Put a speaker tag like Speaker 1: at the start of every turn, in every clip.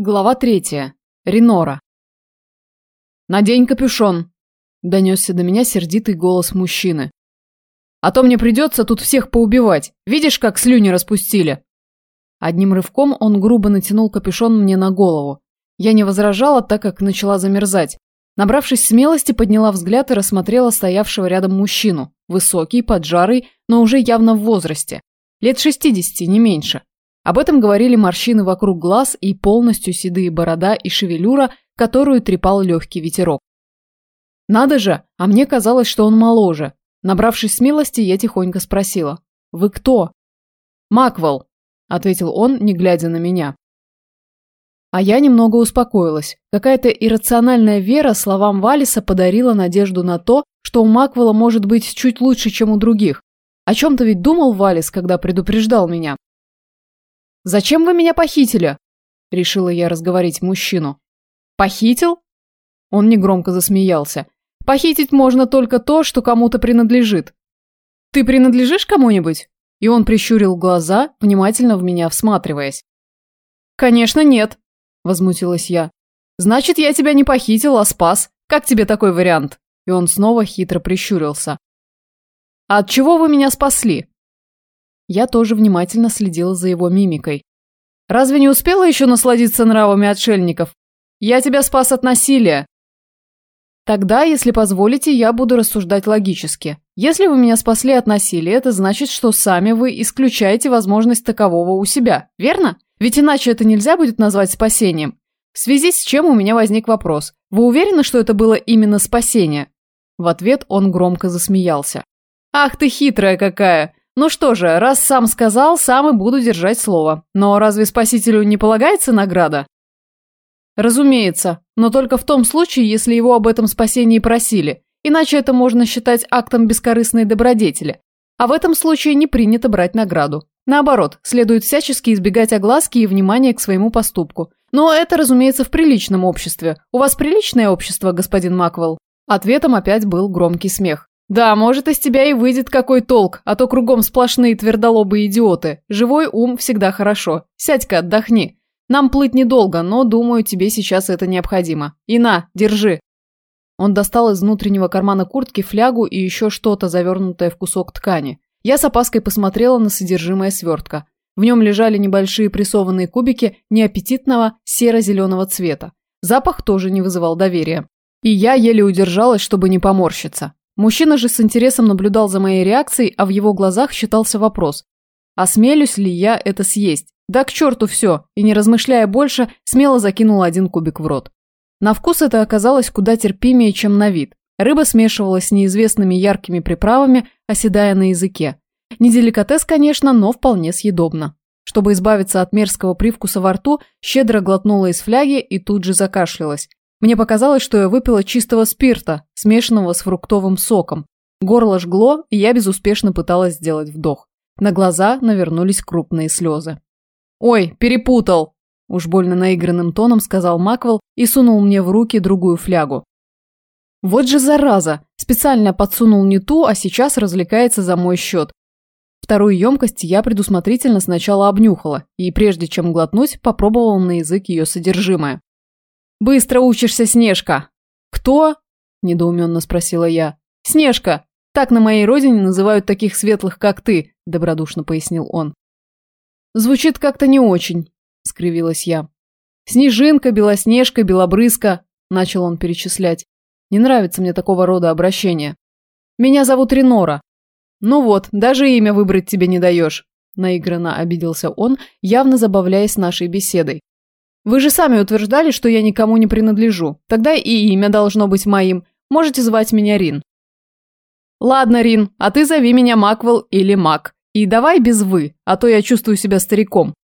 Speaker 1: Глава третья. Ренора. «Надень капюшон!» – донесся до меня сердитый голос мужчины. «А то мне придется тут всех поубивать. Видишь, как слюни распустили?» Одним рывком он грубо натянул капюшон мне на голову. Я не возражала, так как начала замерзать. Набравшись смелости, подняла взгляд и рассмотрела стоявшего рядом мужчину. Высокий, поджарый, но уже явно в возрасте. Лет шестидесяти, не меньше. Об этом говорили морщины вокруг глаз и полностью седые борода и шевелюра, которую трепал легкий ветерок. Надо же, а мне казалось, что он моложе. Набравшись смелости, я тихонько спросила. «Вы кто?» «Маквелл», – ответил он, не глядя на меня. А я немного успокоилась. Какая-то иррациональная вера словам Валиса подарила надежду на то, что у Маквелла может быть чуть лучше, чем у других. О чем-то ведь думал Валис, когда предупреждал меня. «Зачем вы меня похитили?» – решила я разговорить мужчину. «Похитил?» Он негромко засмеялся. «Похитить можно только то, что кому-то принадлежит. Ты принадлежишь кому-нибудь?» И он прищурил глаза, внимательно в меня всматриваясь. «Конечно нет», – возмутилась я. «Значит, я тебя не похитил, а спас. Как тебе такой вариант?» И он снова хитро прищурился. «А от чего вы меня спасли?» Я тоже внимательно следила за его мимикой. «Разве не успела еще насладиться нравами отшельников? Я тебя спас от насилия!» Тогда, если позволите, я буду рассуждать логически. Если вы меня спасли от насилия, это значит, что сами вы исключаете возможность такового у себя, верно? Ведь иначе это нельзя будет назвать спасением. В связи с чем у меня возник вопрос. Вы уверены, что это было именно спасение? В ответ он громко засмеялся. «Ах ты хитрая какая! Ну что же, раз сам сказал, сам и буду держать слово. Но разве спасителю не полагается награда? Разумеется, но только в том случае, если его об этом спасении просили. Иначе это можно считать актом бескорыстной добродетели. А в этом случае не принято брать награду. Наоборот, следует всячески избегать огласки и внимания к своему поступку. Но это, разумеется, в приличном обществе. У вас приличное общество, господин Маквелл? Ответом опять был громкий смех. Да, может, из тебя и выйдет какой толк, а то кругом сплошные твердолобые идиоты. Живой ум всегда хорошо. Сядь-ка, отдохни. Нам плыть недолго, но, думаю, тебе сейчас это необходимо. И на, держи. Он достал из внутреннего кармана куртки флягу и еще что-то, завернутое в кусок ткани. Я с опаской посмотрела на содержимое свертка. В нем лежали небольшие прессованные кубики неаппетитного серо-зеленого цвета. Запах тоже не вызывал доверия. И я еле удержалась, чтобы не поморщиться. Мужчина же с интересом наблюдал за моей реакцией, а в его глазах считался вопрос. Осмелюсь ли я это съесть? Да к черту все, и не размышляя больше, смело закинул один кубик в рот. На вкус это оказалось куда терпимее, чем на вид. Рыба смешивалась с неизвестными яркими приправами, оседая на языке. Не деликатес, конечно, но вполне съедобно. Чтобы избавиться от мерзкого привкуса во рту, щедро глотнула из фляги и тут же закашлялась. Мне показалось, что я выпила чистого спирта, смешанного с фруктовым соком. Горло жгло, и я безуспешно пыталась сделать вдох. На глаза навернулись крупные слезы. «Ой, перепутал!» – уж больно наигранным тоном сказал Маквел и сунул мне в руки другую флягу. «Вот же зараза! Специально подсунул не ту, а сейчас развлекается за мой счет. Вторую емкость я предусмотрительно сначала обнюхала и, прежде чем глотнуть, попробовала на язык ее содержимое. «Быстро учишься, Снежка!» «Кто?» – недоуменно спросила я. «Снежка! Так на моей родине называют таких светлых, как ты», – добродушно пояснил он. «Звучит как-то не очень», – скривилась я. «Снежинка, Белоснежка, Белобрызка», – начал он перечислять. «Не нравится мне такого рода обращения. Меня зовут Ренора». «Ну вот, даже имя выбрать тебе не даешь», – наигранно обиделся он, явно забавляясь нашей беседой. Вы же сами утверждали, что я никому не принадлежу. Тогда и имя должно быть моим. Можете звать меня Рин. Ладно, Рин, а ты зови меня Маквел или Мак. И давай без «вы», а то я чувствую себя стариком.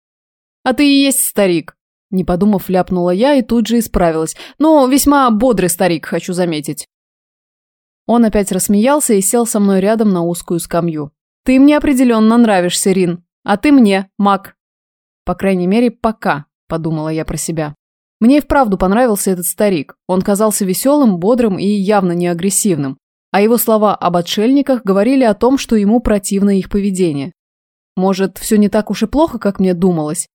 Speaker 1: А ты и есть старик. Не подумав, ляпнула я и тут же исправилась. Но весьма бодрый старик, хочу заметить. Он опять рассмеялся и сел со мной рядом на узкую скамью. Ты мне определенно нравишься, Рин. А ты мне, Мак. По крайней мере, пока. – подумала я про себя. Мне и вправду понравился этот старик. Он казался веселым, бодрым и явно не агрессивным. А его слова об отшельниках говорили о том, что ему противно их поведение. Может, все не так уж и плохо, как мне думалось?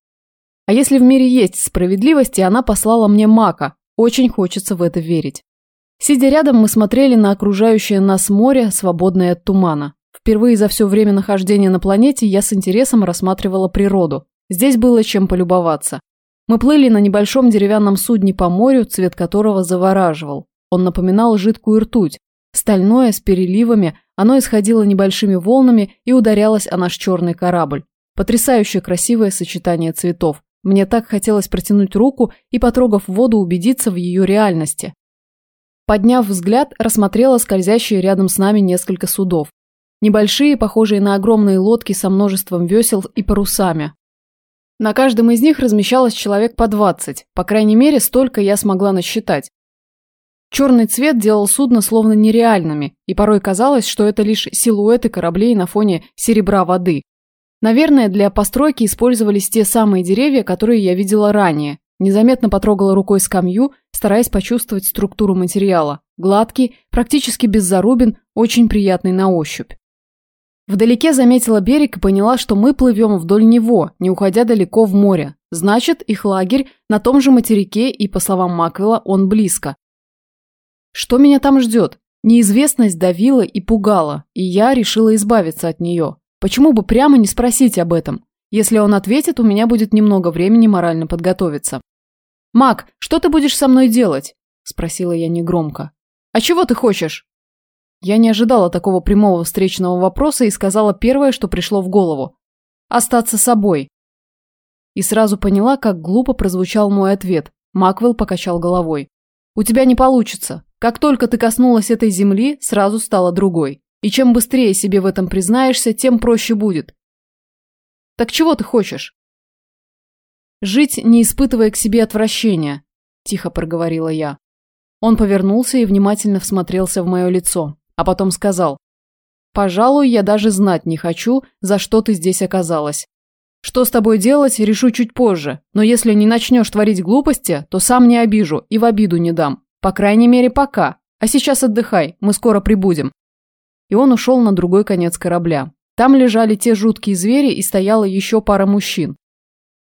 Speaker 1: А если в мире есть справедливость, и она послала мне мака, очень хочется в это верить. Сидя рядом, мы смотрели на окружающее нас море, свободное от тумана. Впервые за все время нахождения на планете я с интересом рассматривала природу. Здесь было чем полюбоваться. Мы плыли на небольшом деревянном судне по морю, цвет которого завораживал. Он напоминал жидкую ртуть. Стальное, с переливами, оно исходило небольшими волнами и ударялось о наш черный корабль. Потрясающее красивое сочетание цветов. Мне так хотелось протянуть руку и, потрогав воду, убедиться в ее реальности. Подняв взгляд, рассмотрела скользящие рядом с нами несколько судов. Небольшие, похожие на огромные лодки со множеством весел и парусами. На каждом из них размещалось человек по 20, по крайней мере, столько я смогла насчитать. Черный цвет делал судно словно нереальными, и порой казалось, что это лишь силуэты кораблей на фоне серебра воды. Наверное, для постройки использовались те самые деревья, которые я видела ранее. Незаметно потрогала рукой скамью, стараясь почувствовать структуру материала. Гладкий, практически без зарубин, очень приятный на ощупь. Вдалеке заметила берег и поняла, что мы плывем вдоль него, не уходя далеко в море. Значит, их лагерь на том же материке, и, по словам Маквелла, он близко. Что меня там ждет? Неизвестность давила и пугала, и я решила избавиться от нее. Почему бы прямо не спросить об этом? Если он ответит, у меня будет немного времени морально подготовиться. «Мак, что ты будешь со мной делать?» – спросила я негромко. «А чего ты хочешь?» Я не ожидала такого прямого встречного вопроса и сказала первое, что пришло в голову. «Остаться собой». И сразу поняла, как глупо прозвучал мой ответ. Маквелл покачал головой. «У тебя не получится. Как только ты коснулась этой земли, сразу стала другой. И чем быстрее себе в этом признаешься, тем проще будет. Так чего ты хочешь?» «Жить, не испытывая к себе отвращения», – тихо проговорила я. Он повернулся и внимательно всмотрелся в мое лицо а потом сказал, «Пожалуй, я даже знать не хочу, за что ты здесь оказалась. Что с тобой делать, решу чуть позже, но если не начнешь творить глупости, то сам не обижу и в обиду не дам. По крайней мере, пока. А сейчас отдыхай, мы скоро прибудем». И он ушел на другой конец корабля. Там лежали те жуткие звери и стояла еще пара мужчин.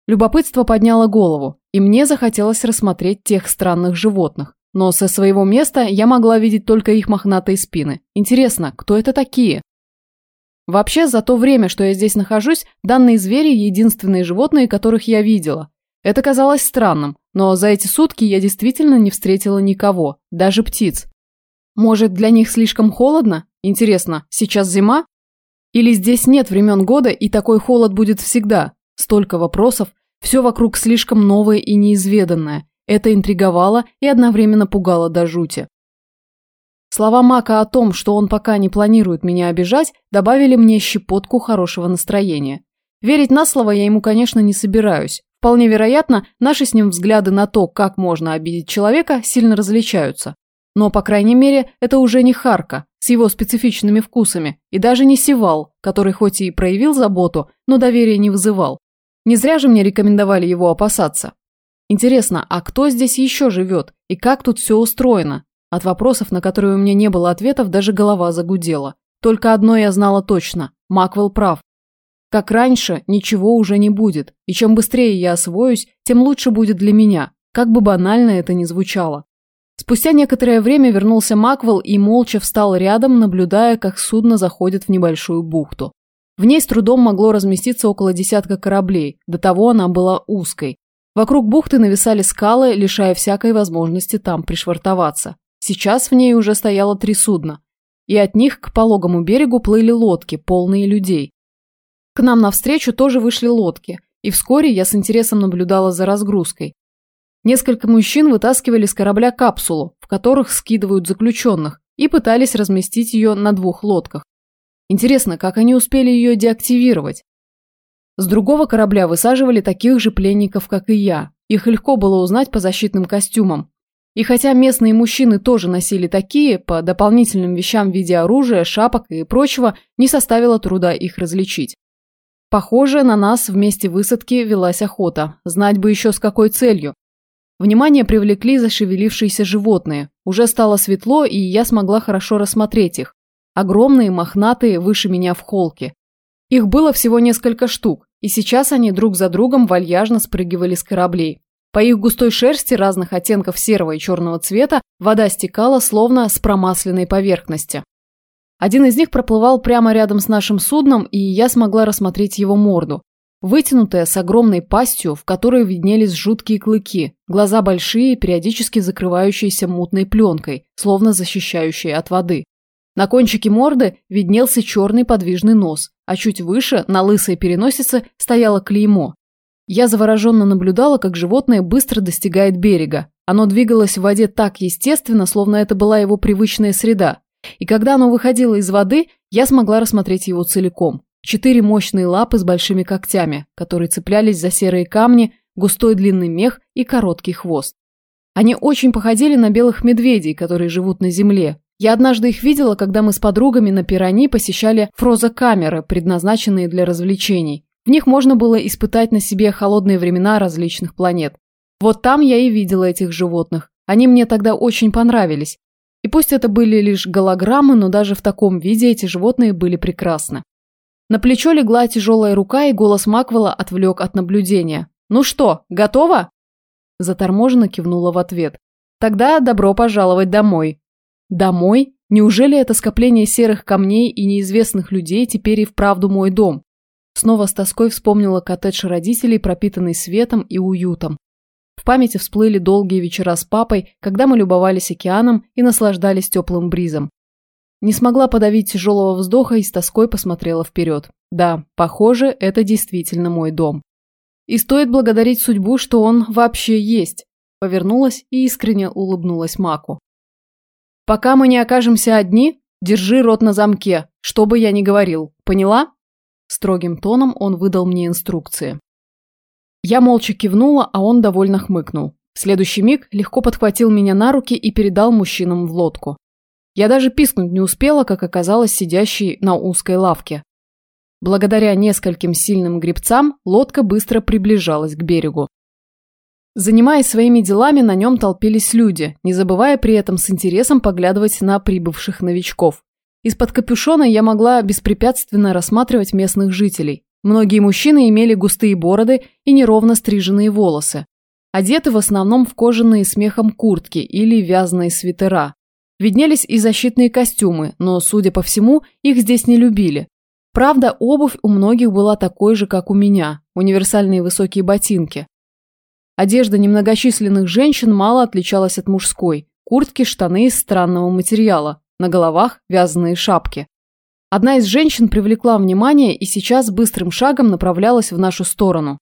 Speaker 1: Любопытство подняло голову, и мне захотелось рассмотреть тех странных животных. Но со своего места я могла видеть только их мохнатые спины. Интересно, кто это такие? Вообще, за то время, что я здесь нахожусь, данные звери – единственные животные, которых я видела. Это казалось странным, но за эти сутки я действительно не встретила никого, даже птиц. Может, для них слишком холодно? Интересно, сейчас зима? Или здесь нет времен года и такой холод будет всегда? Столько вопросов, все вокруг слишком новое и неизведанное. Это интриговало и одновременно пугало до жути. Слова Мака о том, что он пока не планирует меня обижать, добавили мне щепотку хорошего настроения. Верить на слово я ему, конечно, не собираюсь. Вполне вероятно, наши с ним взгляды на то, как можно обидеть человека, сильно различаются. Но, по крайней мере, это уже не Харка с его специфичными вкусами, и даже не Сивал, который хоть и проявил заботу, но доверия не вызывал. Не зря же мне рекомендовали его опасаться. Интересно, а кто здесь еще живет? И как тут все устроено? От вопросов, на которые у меня не было ответов, даже голова загудела. Только одно я знала точно. Маквел прав. Как раньше, ничего уже не будет. И чем быстрее я освоюсь, тем лучше будет для меня. Как бы банально это ни звучало. Спустя некоторое время вернулся Маквел и молча встал рядом, наблюдая, как судно заходит в небольшую бухту. В ней с трудом могло разместиться около десятка кораблей, до того она была узкой. Вокруг бухты нависали скалы, лишая всякой возможности там пришвартоваться. Сейчас в ней уже стояло три судна, и от них к пологому берегу плыли лодки, полные людей. К нам навстречу тоже вышли лодки, и вскоре я с интересом наблюдала за разгрузкой. Несколько мужчин вытаскивали с корабля капсулу, в которых скидывают заключенных, и пытались разместить ее на двух лодках. Интересно, как они успели ее деактивировать? С другого корабля высаживали таких же пленников, как и я. Их легко было узнать по защитным костюмам. И хотя местные мужчины тоже носили такие, по дополнительным вещам в виде оружия, шапок и прочего, не составило труда их различить. Похоже, на нас вместе высадки велась охота. Знать бы еще с какой целью. Внимание привлекли зашевелившиеся животные. Уже стало светло, и я смогла хорошо рассмотреть их. Огромные, мохнатые, выше меня в холке. Их было всего несколько штук, и сейчас они друг за другом вальяжно спрыгивали с кораблей. По их густой шерсти разных оттенков серого и черного цвета вода стекала словно с промасленной поверхности. Один из них проплывал прямо рядом с нашим судном, и я смогла рассмотреть его морду. Вытянутая с огромной пастью, в которой виднелись жуткие клыки, глаза большие, периодически закрывающиеся мутной пленкой, словно защищающие от воды. На кончике морды виднелся черный подвижный нос, а чуть выше, на лысой переносице, стояло клеймо. Я завороженно наблюдала, как животное быстро достигает берега. Оно двигалось в воде так естественно, словно это была его привычная среда. И когда оно выходило из воды, я смогла рассмотреть его целиком. Четыре мощные лапы с большими когтями, которые цеплялись за серые камни, густой длинный мех и короткий хвост. Они очень походили на белых медведей, которые живут на земле, я однажды их видела, когда мы с подругами на пирани посещали фрозокамеры, предназначенные для развлечений. В них можно было испытать на себе холодные времена различных планет. Вот там я и видела этих животных. Они мне тогда очень понравились. И пусть это были лишь голограммы, но даже в таком виде эти животные были прекрасны. На плечо легла тяжелая рука, и голос Маквелла отвлек от наблюдения. «Ну что, готово?» Заторможенно кивнула в ответ. «Тогда добро пожаловать домой. Домой? Неужели это скопление серых камней и неизвестных людей теперь и вправду мой дом? Снова с тоской вспомнила коттедж родителей, пропитанный светом и уютом. В памяти всплыли долгие вечера с папой, когда мы любовались океаном и наслаждались теплым бризом. Не смогла подавить тяжелого вздоха и с тоской посмотрела вперед. Да, похоже, это действительно мой дом. И стоит благодарить судьбу, что он вообще есть. Повернулась и искренне улыбнулась Маку. Пока мы не окажемся одни, держи рот на замке, что бы я ни говорил. Поняла? Строгим тоном он выдал мне инструкции. Я молча кивнула, а он довольно хмыкнул. В следующий миг легко подхватил меня на руки и передал мужчинам в лодку. Я даже пискнуть не успела, как оказалась сидящей на узкой лавке. Благодаря нескольким сильным гребцам лодка быстро приближалась к берегу. Занимаясь своими делами, на нем толпились люди, не забывая при этом с интересом поглядывать на прибывших новичков. Из-под капюшона я могла беспрепятственно рассматривать местных жителей. Многие мужчины имели густые бороды и неровно стриженные волосы. Одеты в основном в кожаные с мехом куртки или вязаные свитера. Виднелись и защитные костюмы, но, судя по всему, их здесь не любили. Правда, обувь у многих была такой же, как у меня – универсальные высокие ботинки. Одежда немногочисленных женщин мало отличалась от мужской. Куртки, штаны из странного материала, на головах вязаные шапки. Одна из женщин привлекла внимание и сейчас быстрым шагом направлялась в нашу сторону.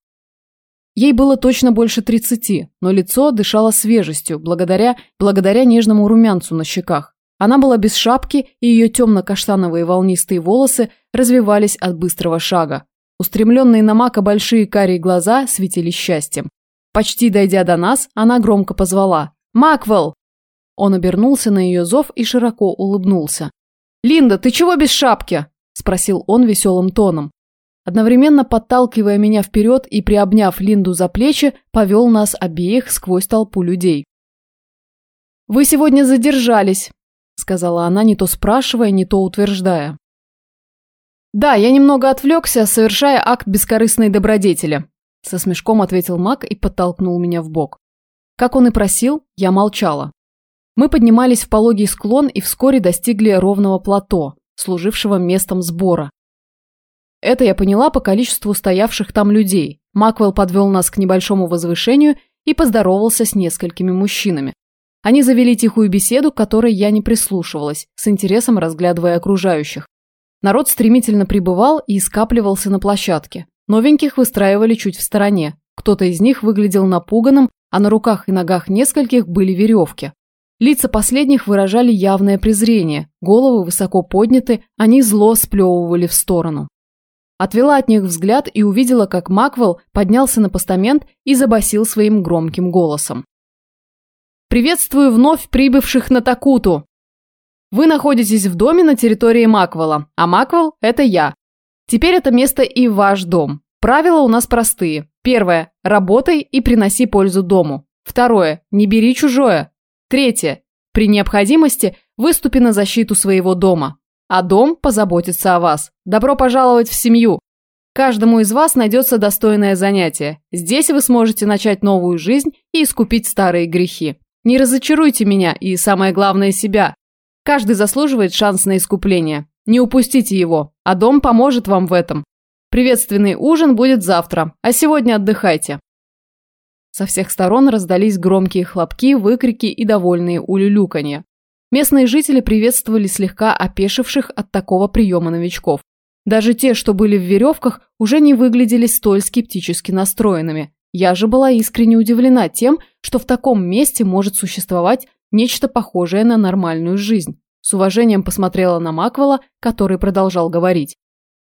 Speaker 1: Ей было точно больше 30, но лицо дышало свежестью, благодаря, благодаря нежному румянцу на щеках. Она была без шапки, и ее темно-каштановые волнистые волосы развивались от быстрого шага. Устремленные на Мака большие карие глаза светились счастьем. Почти дойдя до нас, она громко позвала. «Маквелл!» Он обернулся на ее зов и широко улыбнулся. «Линда, ты чего без шапки?» – спросил он веселым тоном. Одновременно подталкивая меня вперед и приобняв Линду за плечи, повел нас обеих сквозь толпу людей. «Вы сегодня задержались», – сказала она, не то спрашивая, не то утверждая. «Да, я немного отвлекся, совершая акт бескорыстной добродетели», со смешком ответил Мак и подтолкнул меня в бок. Как он и просил, я молчала. Мы поднимались в пологий склон и вскоре достигли ровного плато, служившего местом сбора. Это я поняла по количеству стоявших там людей. Маквелл подвел нас к небольшому возвышению и поздоровался с несколькими мужчинами. Они завели тихую беседу, к которой я не прислушивалась, с интересом разглядывая окружающих. Народ стремительно прибывал и скапливался на площадке. Новеньких выстраивали чуть в стороне. Кто-то из них выглядел напуганным, а на руках и ногах нескольких были веревки. Лица последних выражали явное презрение, головы высоко подняты, они зло сплевывали в сторону. Отвела от них взгляд и увидела, как Маквелл поднялся на постамент и забасил своим громким голосом. «Приветствую вновь прибывших на Такуту! Вы находитесь в доме на территории Маквелла, а Маквелл – это я, Теперь это место и ваш дом. Правила у нас простые. Первое – работай и приноси пользу дому. Второе – не бери чужое. Третье – при необходимости выступи на защиту своего дома. А дом позаботится о вас. Добро пожаловать в семью. Каждому из вас найдется достойное занятие. Здесь вы сможете начать новую жизнь и искупить старые грехи. Не разочаруйте меня и, самое главное, себя. Каждый заслуживает шанс на искупление. Не упустите его, а дом поможет вам в этом. Приветственный ужин будет завтра, а сегодня отдыхайте. Со всех сторон раздались громкие хлопки, выкрики и довольные улюлюканья. Местные жители приветствовали слегка опешивших от такого приема новичков. Даже те, что были в веревках, уже не выглядели столь скептически настроенными. Я же была искренне удивлена тем, что в таком месте может существовать нечто похожее на нормальную жизнь. С уважением посмотрела на Маквела, который продолжал говорить.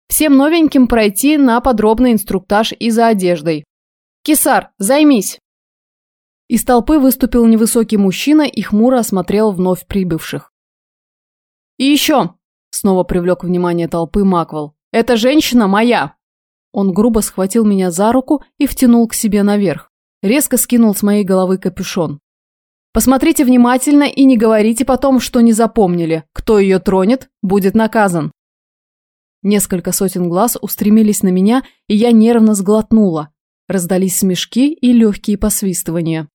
Speaker 1: Всем новеньким пройти на подробный инструктаж и за одеждой. Кисар, займись! Из толпы выступил невысокий мужчина и хмуро осмотрел вновь прибывших. «И еще!» – снова привлек внимание толпы Маквел. «Эта женщина моя!» Он грубо схватил меня за руку и втянул к себе наверх. Резко скинул с моей головы капюшон. Посмотрите внимательно и не говорите потом, что не запомнили. Кто ее тронет, будет наказан. Несколько сотен глаз устремились на меня, и я нервно сглотнула. Раздались смешки и легкие посвистывания.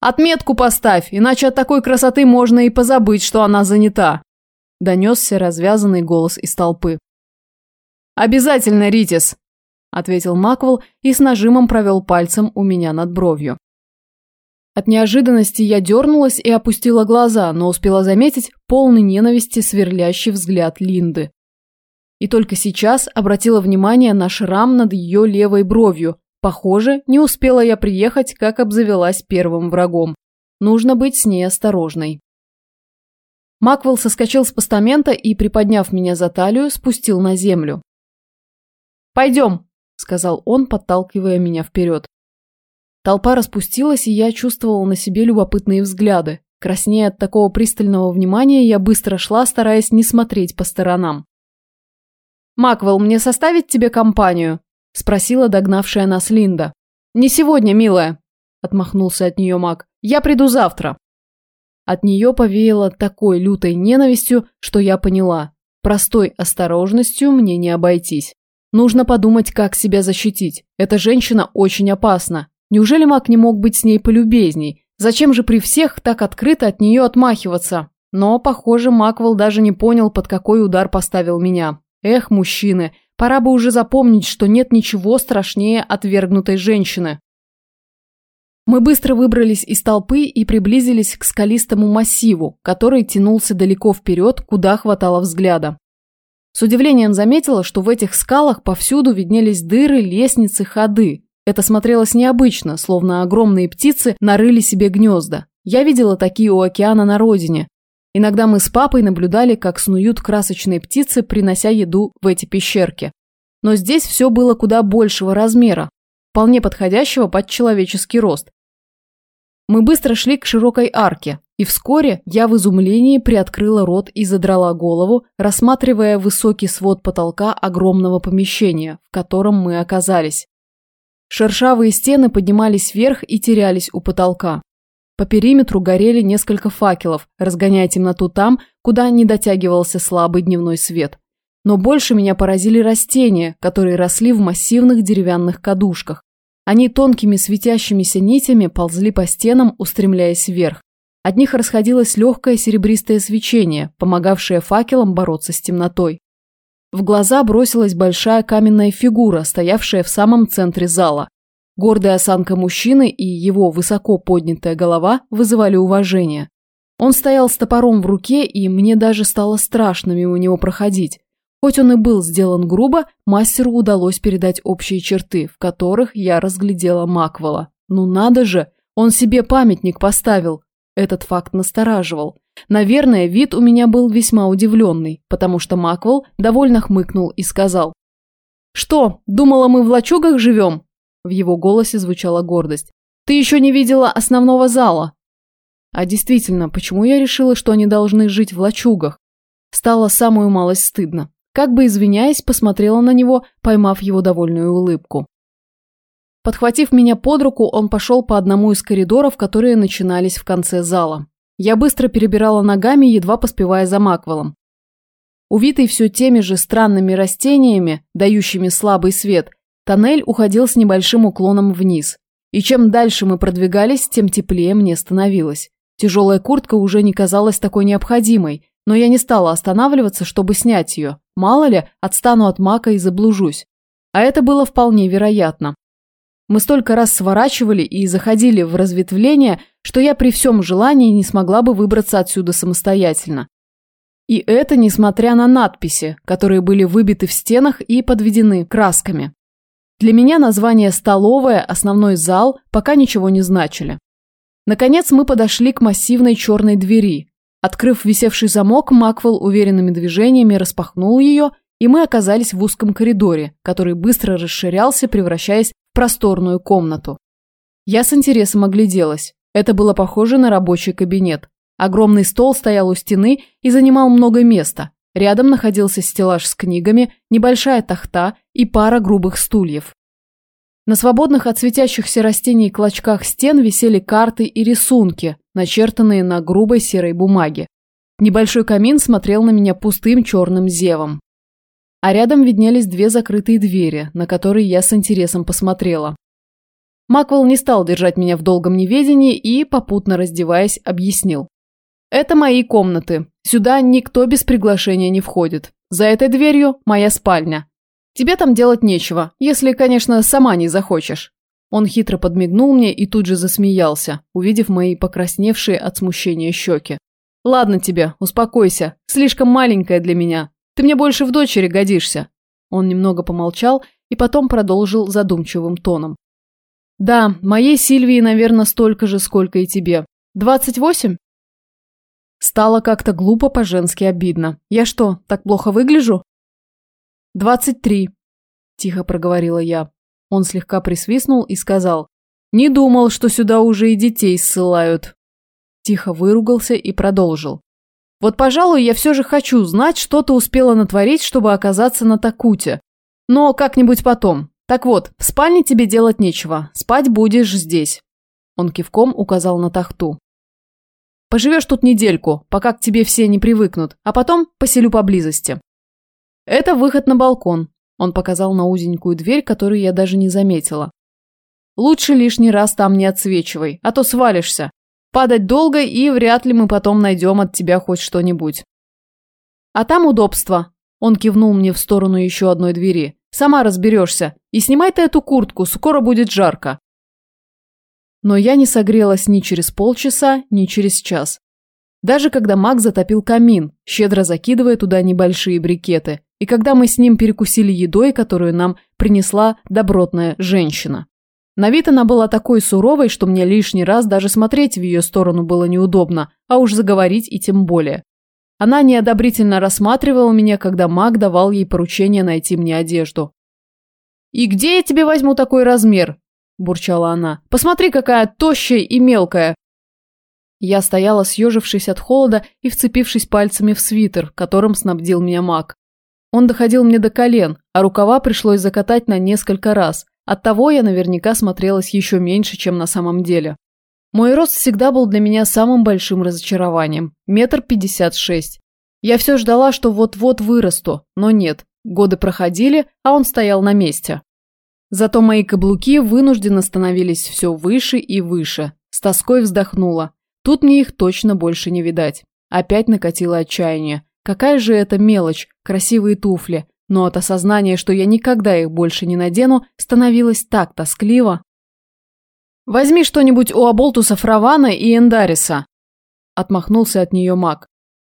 Speaker 1: «Отметку поставь, иначе от такой красоты можно и позабыть, что она занята», – донесся развязанный голос из толпы. «Обязательно, Ритис», – ответил Маквел и с нажимом провел пальцем у меня над бровью. От неожиданности я дернулась и опустила глаза, но успела заметить полный ненависти сверлящий взгляд Линды. И только сейчас обратила внимание на шрам над ее левой бровью. Похоже, не успела я приехать, как обзавелась первым врагом. Нужно быть с ней осторожной. Маквел соскочил с постамента и, приподняв меня за талию, спустил на землю. «Пойдем», – сказал он, подталкивая меня вперед. Толпа распустилась, и я чувствовала на себе любопытные взгляды. Краснея от такого пристального внимания, я быстро шла, стараясь не смотреть по сторонам. «Маквелл, мне составить тебе компанию?» – спросила догнавшая нас Линда. «Не сегодня, милая», – отмахнулся от нее Мак. «Я приду завтра». От нее повеяло такой лютой ненавистью, что я поняла. Простой осторожностью мне не обойтись. Нужно подумать, как себя защитить. Эта женщина очень опасна. Неужели маг не мог быть с ней полюбезней? Зачем же при всех так открыто от нее отмахиваться? Но, похоже, Маквел даже не понял, под какой удар поставил меня. Эх, мужчины, пора бы уже запомнить, что нет ничего страшнее отвергнутой женщины. Мы быстро выбрались из толпы и приблизились к скалистому массиву, который тянулся далеко вперед, куда хватало взгляда. С удивлением заметила, что в этих скалах повсюду виднелись дыры, лестницы, ходы. Это смотрелось необычно, словно огромные птицы нарыли себе гнезда. Я видела такие у океана на родине. Иногда мы с папой наблюдали, как снуют красочные птицы, принося еду в эти пещерки. Но здесь все было куда большего размера, вполне подходящего под человеческий рост. Мы быстро шли к широкой арке, и вскоре я в изумлении приоткрыла рот и задрала голову, рассматривая высокий свод потолка огромного помещения, в котором мы оказались. Шершавые стены поднимались вверх и терялись у потолка. По периметру горели несколько факелов, разгоняя темноту там, куда не дотягивался слабый дневной свет. Но больше меня поразили растения, которые росли в массивных деревянных кадушках. Они тонкими светящимися нитями ползли по стенам, устремляясь вверх. От них расходилось легкое серебристое свечение, помогавшее факелам бороться с темнотой. В глаза бросилась большая каменная фигура, стоявшая в самом центре зала. Гордая осанка мужчины и его высоко поднятая голова вызывали уважение. Он стоял с топором в руке, и мне даже стало страшно мимо него проходить. Хоть он и был сделан грубо, мастеру удалось передать общие черты, в которых я разглядела Маквела. Ну надо же, он себе памятник поставил. Этот факт настораживал. Наверное, вид у меня был весьма удивленный, потому что Маквел довольно хмыкнул и сказал. «Что, думала, мы в лачугах живем?» В его голосе звучала гордость. «Ты еще не видела основного зала?» А действительно, почему я решила, что они должны жить в лачугах? Стало самую малость стыдно. Как бы извиняясь, посмотрела на него, поймав его довольную улыбку. Подхватив меня под руку, он пошел по одному из коридоров, которые начинались в конце зала. Я быстро перебирала ногами, едва поспевая за Маквелом. Увитый все теми же странными растениями, дающими слабый свет, тоннель уходил с небольшим уклоном вниз. И чем дальше мы продвигались, тем теплее мне становилось. Тяжелая куртка уже не казалась такой необходимой, но я не стала останавливаться, чтобы снять ее. Мало ли, отстану от мака и заблужусь. А это было вполне вероятно. Мы столько раз сворачивали и заходили в разветвление, что я при всем желании не смогла бы выбраться отсюда самостоятельно. И это несмотря на надписи, которые были выбиты в стенах и подведены красками. Для меня название «столовая», «основной зал» пока ничего не значили. Наконец мы подошли к массивной черной двери. Открыв висевший замок, Маквелл уверенными движениями распахнул ее, и мы оказались в узком коридоре, который быстро расширялся, превращаясь просторную комнату. Я с интересом огляделась. Это было похоже на рабочий кабинет. Огромный стол стоял у стены и занимал много места. Рядом находился стеллаж с книгами, небольшая тахта и пара грубых стульев. На свободных от светящихся растений клочках стен висели карты и рисунки, начертанные на грубой серой бумаге. Небольшой камин смотрел на меня пустым черным зевом. А рядом виднелись две закрытые двери, на которые я с интересом посмотрела. Маквелл не стал держать меня в долгом неведении и, попутно раздеваясь, объяснил. «Это мои комнаты. Сюда никто без приглашения не входит. За этой дверью моя спальня. Тебе там делать нечего, если, конечно, сама не захочешь». Он хитро подмигнул мне и тут же засмеялся, увидев мои покрасневшие от смущения щеки. «Ладно тебе, успокойся. Слишком маленькая для меня. Ты мне больше в дочери годишься». Он немного помолчал и потом продолжил задумчивым тоном. «Да, моей Сильвии, наверное, столько же, сколько и тебе. Двадцать восемь?» Стало как-то глупо по-женски обидно. Я что, так плохо выгляжу? «Двадцать три», – тихо проговорила я. Он слегка присвистнул и сказал. «Не думал, что сюда уже и детей ссылают». Тихо выругался и продолжил. «Вот, пожалуй, я все же хочу знать, что ты успела натворить, чтобы оказаться на Такуте. Но как-нибудь потом. Так вот, в спальне тебе делать нечего. Спать будешь здесь». Он кивком указал на тахту. Поживешь тут недельку, пока к тебе все не привыкнут, а потом поселю поблизости. Это выход на балкон. Он показал на узенькую дверь, которую я даже не заметила. Лучше лишний раз там не отсвечивай, а то свалишься. Падать долго, и вряд ли мы потом найдем от тебя хоть что-нибудь. А там удобство. Он кивнул мне в сторону еще одной двери. Сама разберешься. И снимай ты эту куртку, скоро будет жарко. Но я не согрелась ни через полчаса, ни через час. Даже когда Мак затопил камин, щедро закидывая туда небольшие брикеты, и когда мы с ним перекусили едой, которую нам принесла добротная женщина. На вид она была такой суровой, что мне лишний раз даже смотреть в ее сторону было неудобно, а уж заговорить и тем более. Она неодобрительно рассматривала меня, когда Мак давал ей поручение найти мне одежду. «И где я тебе возьму такой размер?» – бурчала она. «Посмотри, какая тощая и мелкая!» Я стояла, съежившись от холода и вцепившись пальцами в свитер, которым снабдил меня маг. Он доходил мне до колен, а рукава пришлось закатать на несколько раз. Оттого я наверняка смотрелась еще меньше, чем на самом деле. Мой рост всегда был для меня самым большим разочарованием – метр пятьдесят шесть. Я все ждала, что вот-вот вырасту, но нет. Годы проходили, а он стоял на месте. Зато мои каблуки вынужденно становились все выше и выше. С тоской вздохнула. Тут мне их точно больше не видать. Опять накатило отчаяние. Какая же это мелочь, красивые туфли. Но от осознания, что я никогда их больше не надену, становилось так тоскливо. «Возьми что-нибудь у Аболтуса Фравана и Эндариса», – отмахнулся от нее маг.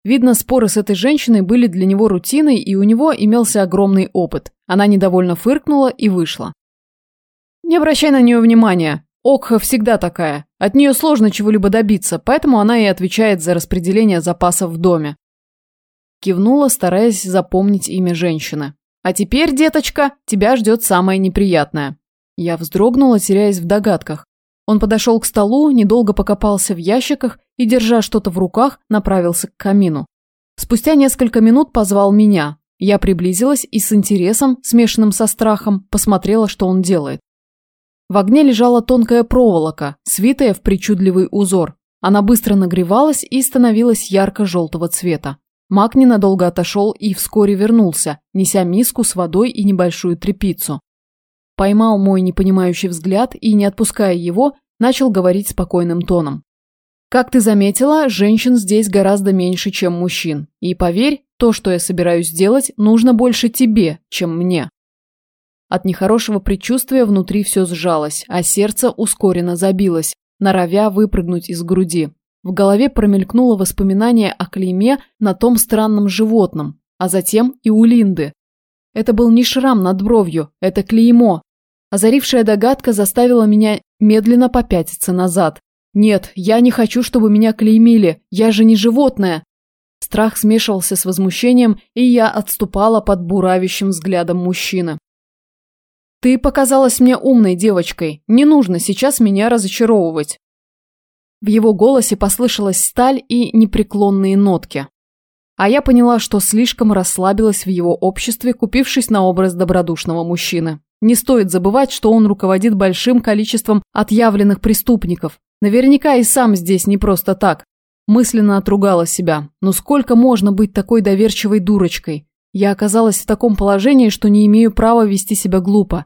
Speaker 1: Видно, споры с этой женщиной были для него рутиной, и у него имелся огромный опыт. Она недовольно фыркнула и вышла. Не обращай на нее внимания. Окха всегда такая. От нее сложно чего-либо добиться, поэтому она и отвечает за распределение запасов в доме. Кивнула, стараясь запомнить имя женщины. А теперь, деточка, тебя ждет самое неприятное. Я вздрогнула, теряясь в догадках. Он подошел к столу, недолго покопался в ящиках и, держа что-то в руках, направился к камину. Спустя несколько минут позвал меня. Я приблизилась и с интересом, смешанным со страхом, посмотрела, что он делает. В огне лежала тонкая проволока, свитая в причудливый узор. Она быстро нагревалась и становилась ярко-желтого цвета. Маг ненадолго отошел и вскоре вернулся, неся миску с водой и небольшую трепицу. Поймал мой непонимающий взгляд и, не отпуская его, начал говорить спокойным тоном. Как ты заметила, женщин здесь гораздо меньше, чем мужчин. И поверь, то, что я собираюсь сделать, нужно больше тебе, чем мне. От нехорошего предчувствия внутри все сжалось, а сердце ускоренно забилось, норовя выпрыгнуть из груди. В голове промелькнуло воспоминание о клейме на том странном животном, а затем и у Линды. Это был не шрам над бровью, это клеймо. Озарившая догадка заставила меня медленно попятиться назад. Нет, я не хочу, чтобы меня клеймили. Я же не животное. Страх смешивался с возмущением, и я отступала под буравящим взглядом мужчины. Ты показалась мне умной девочкой. Не нужно сейчас меня разочаровывать. В его голосе послышалась сталь и непреклонные нотки. А я поняла, что слишком расслабилась в его обществе, купившись на образ добродушного мужчины. Не стоит забывать, что он руководит большим количеством отъявленных преступников, Наверняка и сам здесь не просто так. Мысленно отругала себя. Но сколько можно быть такой доверчивой дурочкой? Я оказалась в таком положении, что не имею права вести себя глупо.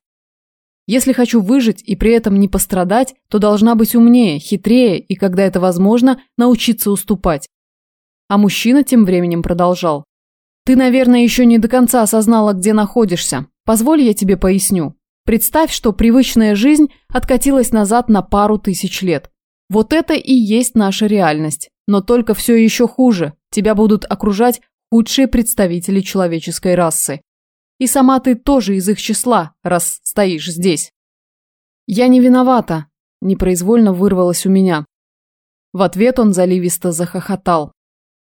Speaker 1: Если хочу выжить и при этом не пострадать, то должна быть умнее, хитрее и, когда это возможно, научиться уступать. А мужчина тем временем продолжал. Ты, наверное, еще не до конца осознала, где находишься. Позволь я тебе поясню. Представь, что привычная жизнь откатилась назад на пару тысяч лет. Вот это и есть наша реальность. Но только все еще хуже. Тебя будут окружать худшие представители человеческой расы. И сама ты тоже из их числа, раз стоишь здесь. Я не виновата, непроизвольно вырвалось у меня. В ответ он заливисто захохотал.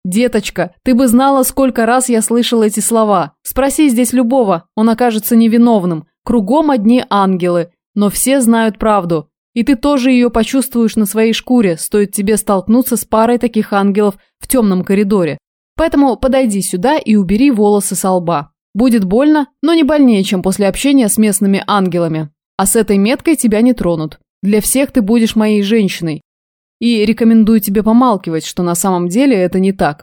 Speaker 1: «Деточка, ты бы знала, сколько раз я слышал эти слова. Спроси здесь любого, он окажется невиновным. Кругом одни ангелы, но все знают правду. И ты тоже ее почувствуешь на своей шкуре, стоит тебе столкнуться с парой таких ангелов в темном коридоре. Поэтому подойди сюда и убери волосы со лба. Будет больно, но не больнее, чем после общения с местными ангелами. А с этой меткой тебя не тронут. Для всех ты будешь моей женщиной. И рекомендую тебе помалкивать, что на самом деле это не так.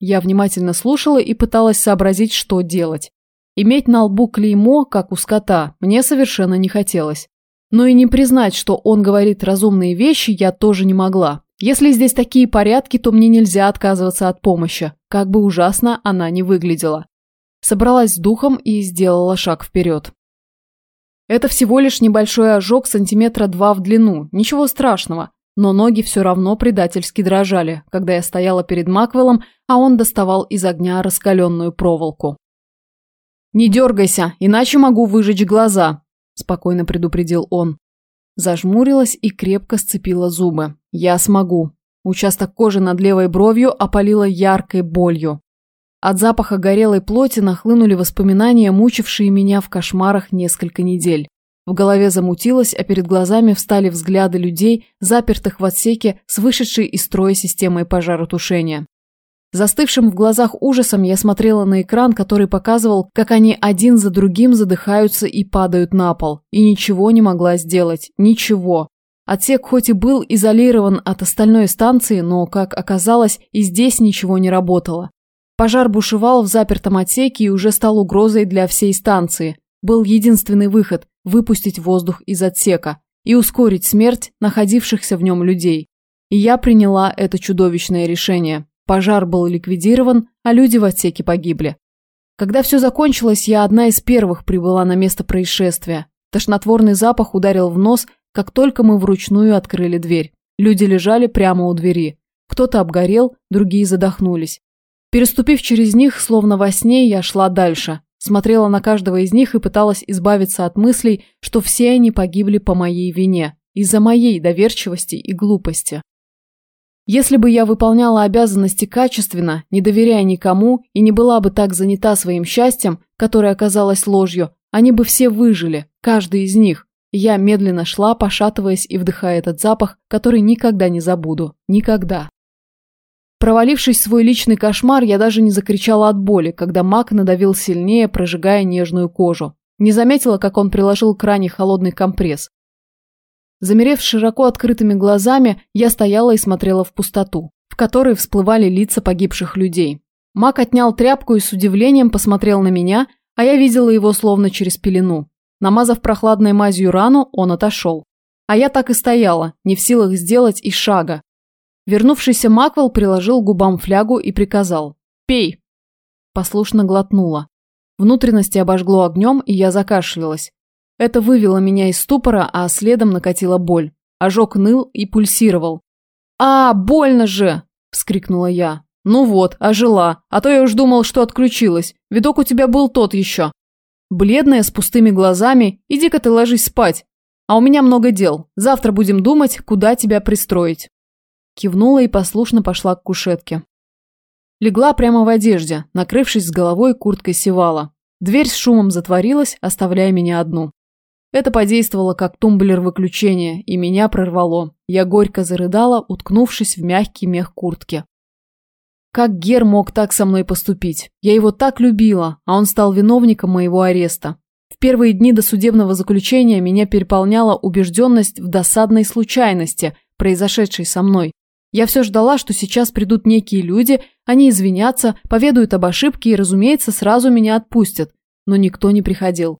Speaker 1: Я внимательно слушала и пыталась сообразить, что делать. Иметь на лбу клеймо, как у скота, мне совершенно не хотелось. Но и не признать, что он говорит разумные вещи, я тоже не могла. Если здесь такие порядки, то мне нельзя отказываться от помощи, как бы ужасно она ни выглядела. Собралась с духом и сделала шаг вперед. Это всего лишь небольшой ожог сантиметра два в длину, ничего страшного, но ноги все равно предательски дрожали, когда я стояла перед Маквеллом, а он доставал из огня раскаленную проволоку. «Не дергайся, иначе могу выжечь глаза», спокойно предупредил он. Зажмурилась и крепко сцепила зубы. Я смогу. Участок кожи над левой бровью опалило яркой болью. От запаха горелой плоти нахлынули воспоминания, мучившие меня в кошмарах несколько недель. В голове замутилось, а перед глазами встали взгляды людей, запертых в отсеке с вышедшей из строя системой пожаротушения. Застывшим в глазах ужасом я смотрела на экран, который показывал, как они один за другим задыхаются и падают на пол. И ничего не могла сделать. Ничего. Отсек хоть и был изолирован от остальной станции, но, как оказалось, и здесь ничего не работало. Пожар бушевал в запертом отсеке и уже стал угрозой для всей станции. Был единственный выход – выпустить воздух из отсека и ускорить смерть находившихся в нем людей. И я приняла это чудовищное решение. Пожар был ликвидирован, а люди в отсеке погибли. Когда все закончилось, я одна из первых прибыла на место происшествия. Тошнотворный запах ударил в нос, как только мы вручную открыли дверь. Люди лежали прямо у двери. Кто-то обгорел, другие задохнулись. Переступив через них, словно во сне, я шла дальше. Смотрела на каждого из них и пыталась избавиться от мыслей, что все они погибли по моей вине, из-за моей доверчивости и глупости. Если бы я выполняла обязанности качественно, не доверяя никому и не была бы так занята своим счастьем, которое оказалось ложью, они бы все выжили, каждый из них. Я медленно шла, пошатываясь и вдыхая этот запах, который никогда не забуду. Никогда. Провалившись в свой личный кошмар, я даже не закричала от боли, когда маг надавил сильнее, прожигая нежную кожу. Не заметила, как он приложил к ране холодный компресс. Замерев широко открытыми глазами, я стояла и смотрела в пустоту, в которой всплывали лица погибших людей. Мак отнял тряпку и с удивлением посмотрел на меня, а я видела его словно через пелену. Намазав прохладной мазью рану, он отошел. А я так и стояла, не в силах сделать и шага. Вернувшийся Маквелл приложил губам флягу и приказал «Пей!». Послушно глотнула. Внутренности обожгло огнем, и я закашлялась. Это вывело меня из ступора, а следом накатила боль. Ожог ныл и пульсировал. «А, больно же!» – вскрикнула я. «Ну вот, ожила, а то я уж думал, что отключилась. Видок у тебя был тот еще». Бледная, с пустыми глазами, иди-ка ты ложись спать. А у меня много дел. Завтра будем думать, куда тебя пристроить. Кивнула и послушно пошла к кушетке. Легла прямо в одежде, накрывшись с головой курткой севала. Дверь с шумом затворилась, оставляя меня одну. Это подействовало как тумблер выключения, и меня прорвало. Я горько зарыдала, уткнувшись в мягкий мех куртки. Как Гер мог так со мной поступить? Я его так любила, а он стал виновником моего ареста. В первые дни до судебного заключения меня переполняла убежденность в досадной случайности, произошедшей со мной. Я все ждала, что сейчас придут некие люди, они извинятся, поведают об ошибке и, разумеется, сразу меня отпустят. Но никто не приходил.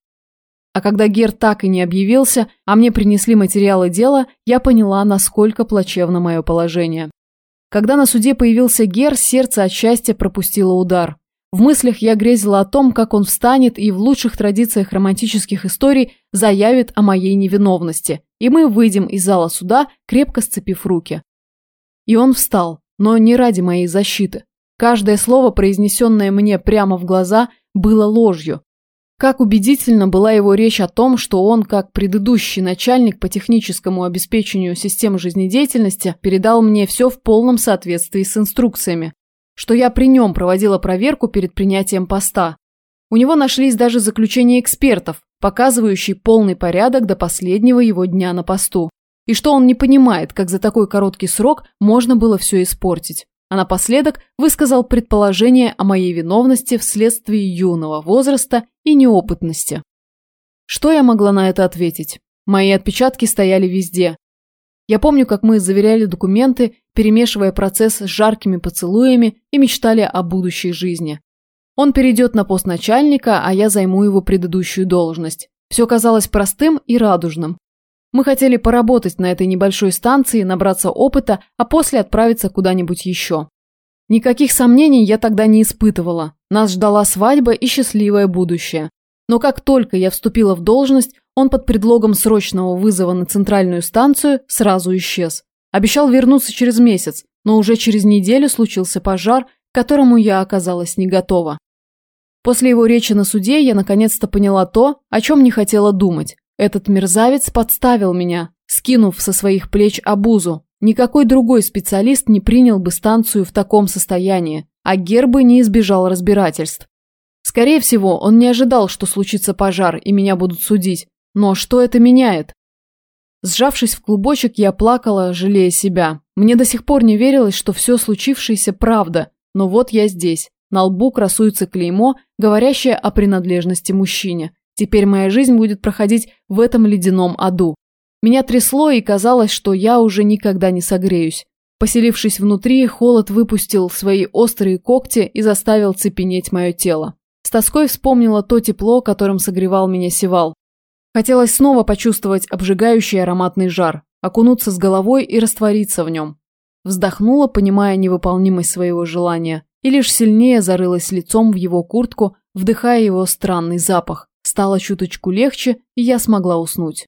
Speaker 1: А когда Гер так и не объявился, а мне принесли материалы дела, я поняла, насколько плачевно мое положение. Когда на суде появился Гер, сердце от счастья пропустило удар. В мыслях я грезила о том, как он встанет и в лучших традициях романтических историй заявит о моей невиновности, и мы выйдем из зала суда, крепко сцепив руки. И он встал, но не ради моей защиты. Каждое слово, произнесенное мне прямо в глаза, было ложью. Как убедительно была его речь о том, что он, как предыдущий начальник по техническому обеспечению системы жизнедеятельности, передал мне все в полном соответствии с инструкциями, что я при нем проводила проверку перед принятием поста. У него нашлись даже заключения экспертов, показывающие полный порядок до последнего его дня на посту и что он не понимает, как за такой короткий срок можно было все испортить. А напоследок высказал предположение о моей виновности вследствие юного возраста и неопытности. Что я могла на это ответить? Мои отпечатки стояли везде. Я помню, как мы заверяли документы, перемешивая процесс с жаркими поцелуями и мечтали о будущей жизни. Он перейдет на пост начальника, а я займу его предыдущую должность. Все казалось простым и радужным. Мы хотели поработать на этой небольшой станции, набраться опыта, а после отправиться куда-нибудь еще. Никаких сомнений я тогда не испытывала. Нас ждала свадьба и счастливое будущее. Но как только я вступила в должность, он под предлогом срочного вызова на центральную станцию сразу исчез. Обещал вернуться через месяц, но уже через неделю случился пожар, к которому я оказалась не готова. После его речи на суде я наконец-то поняла то, о чем не хотела думать. Этот мерзавец подставил меня, скинув со своих плеч обузу. Никакой другой специалист не принял бы станцию в таком состоянии, а Гербы не избежал разбирательств. Скорее всего, он не ожидал, что случится пожар и меня будут судить. Но что это меняет? Сжавшись в клубочек, я плакала, жалея себя. Мне до сих пор не верилось, что все случившееся правда. Но вот я здесь. На лбу красуется клеймо, говорящее о принадлежности мужчине. Теперь моя жизнь будет проходить в этом ледяном аду. Меня трясло и казалось, что я уже никогда не согреюсь. Поселившись внутри, холод выпустил свои острые когти и заставил цепенеть мое тело. С тоской вспомнила то тепло, которым согревал меня Севал. Хотелось снова почувствовать обжигающий ароматный жар, окунуться с головой и раствориться в нем. Вздохнула, понимая невыполнимость своего желания, и лишь сильнее зарылась лицом в его куртку, вдыхая его странный запах. Стало чуточку легче, и я смогла уснуть.